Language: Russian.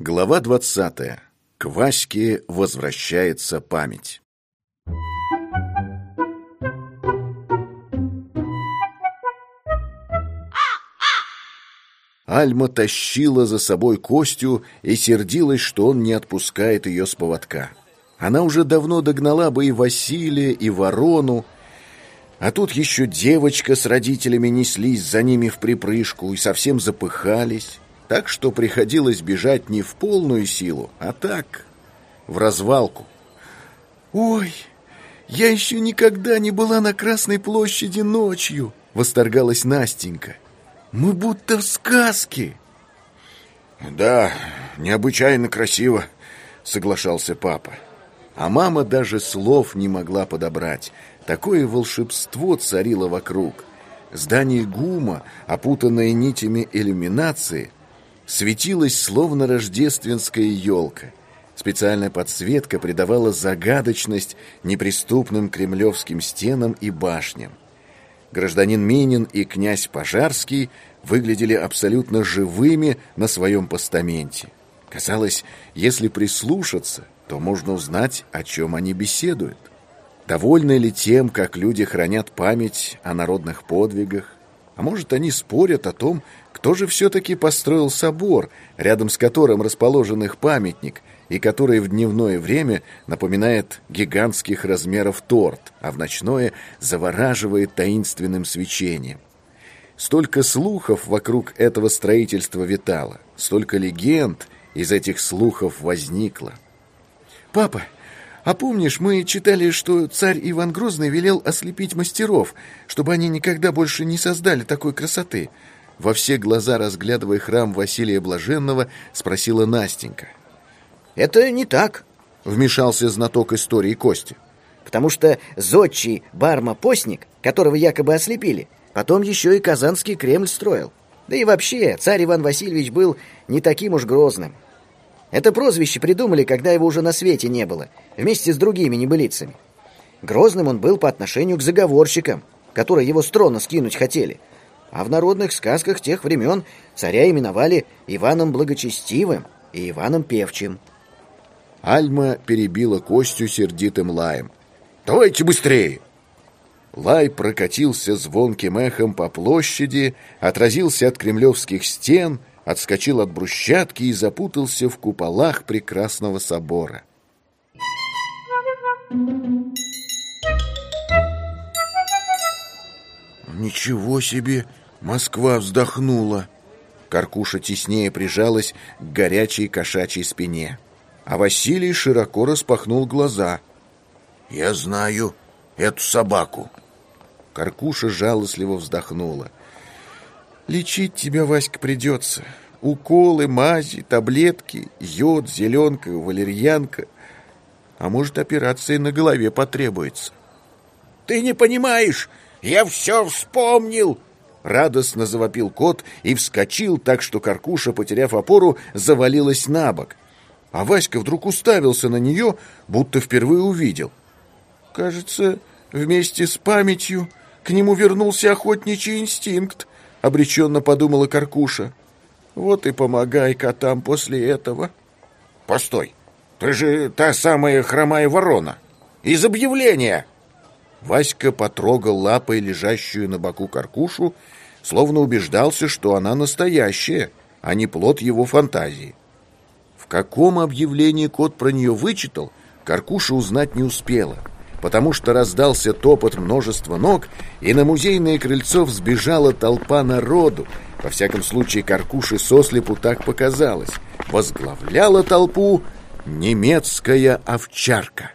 Глава двадцатая. К Ваське возвращается память. Альма тащила за собой Костю и сердилась, что он не отпускает ее с поводка. Она уже давно догнала бы и Василия, и Ворону, а тут еще девочка с родителями неслись за ними в припрыжку и совсем запыхались, так что приходилось бежать не в полную силу, а так, в развалку. «Ой, я еще никогда не была на Красной площади ночью!» — восторгалась Настенька. Мы будто в сказке. Да, необычайно красиво, соглашался папа. А мама даже слов не могла подобрать. Такое волшебство царило вокруг. Здание ГУМа, опутанное нитями иллюминации, светилось словно рождественская елка. Специальная подсветка придавала загадочность неприступным кремлевским стенам и башням гражданин Минин и князь Пожарский выглядели абсолютно живыми на своем постаменте. Казалось, если прислушаться, то можно узнать, о чем они беседуют. Довольны ли тем, как люди хранят память о народных подвигах? А может, они спорят о том, кто же все-таки построил собор, рядом с которым расположен их памятник – и который в дневное время напоминает гигантских размеров торт, а в ночное завораживает таинственным свечением. Столько слухов вокруг этого строительства витало, столько легенд из этих слухов возникло. «Папа, а помнишь, мы читали, что царь Иван Грозный велел ослепить мастеров, чтобы они никогда больше не создали такой красоты?» Во все глаза, разглядывая храм Василия Блаженного, спросила Настенька. Это не так, вмешался знаток истории Кости. Потому что зодчий Барма-постник, которого якобы ослепили, потом еще и Казанский Кремль строил. Да и вообще, царь Иван Васильевич был не таким уж грозным. Это прозвище придумали, когда его уже на свете не было, вместе с другими небылицами. Грозным он был по отношению к заговорщикам, которые его с трона скинуть хотели. А в народных сказках тех времен царя именовали Иваном Благочестивым и Иваном Певчим. Альма перебила Костю сердитым лаем. «Давайте быстрее!» Лай прокатился звонким эхом по площади, отразился от кремлевских стен, отскочил от брусчатки и запутался в куполах прекрасного собора. «Ничего себе! Москва вздохнула!» Каркуша теснее прижалась к горячей кошачьей спине а Василий широко распахнул глаза. «Я знаю эту собаку». Каркуша жалостливо вздохнула. «Лечить тебя, Васька, придется. Уколы, мази, таблетки, йод, зеленка, валерьянка. А может, операция на голове потребуется». «Ты не понимаешь! Я все вспомнил!» Радостно завопил кот и вскочил так, что Каркуша, потеряв опору, завалилась на бок а Васька вдруг уставился на нее, будто впервые увидел. «Кажется, вместе с памятью к нему вернулся охотничий инстинкт», — обреченно подумала Каркуша. «Вот и помогай котам после этого». «Постой, ты же та самая хромая ворона. Из объявления!» Васька потрогал лапой лежащую на боку Каркушу, словно убеждался, что она настоящая, а не плод его фантазии. В каком объявлении кот про нее вычитал, Каркуша узнать не успела, потому что раздался топот множества ног, и на музейное крыльцо взбежала толпа народу. Во всяком случае, Каркуше сослепу так показалось. Возглавляла толпу немецкая овчарка.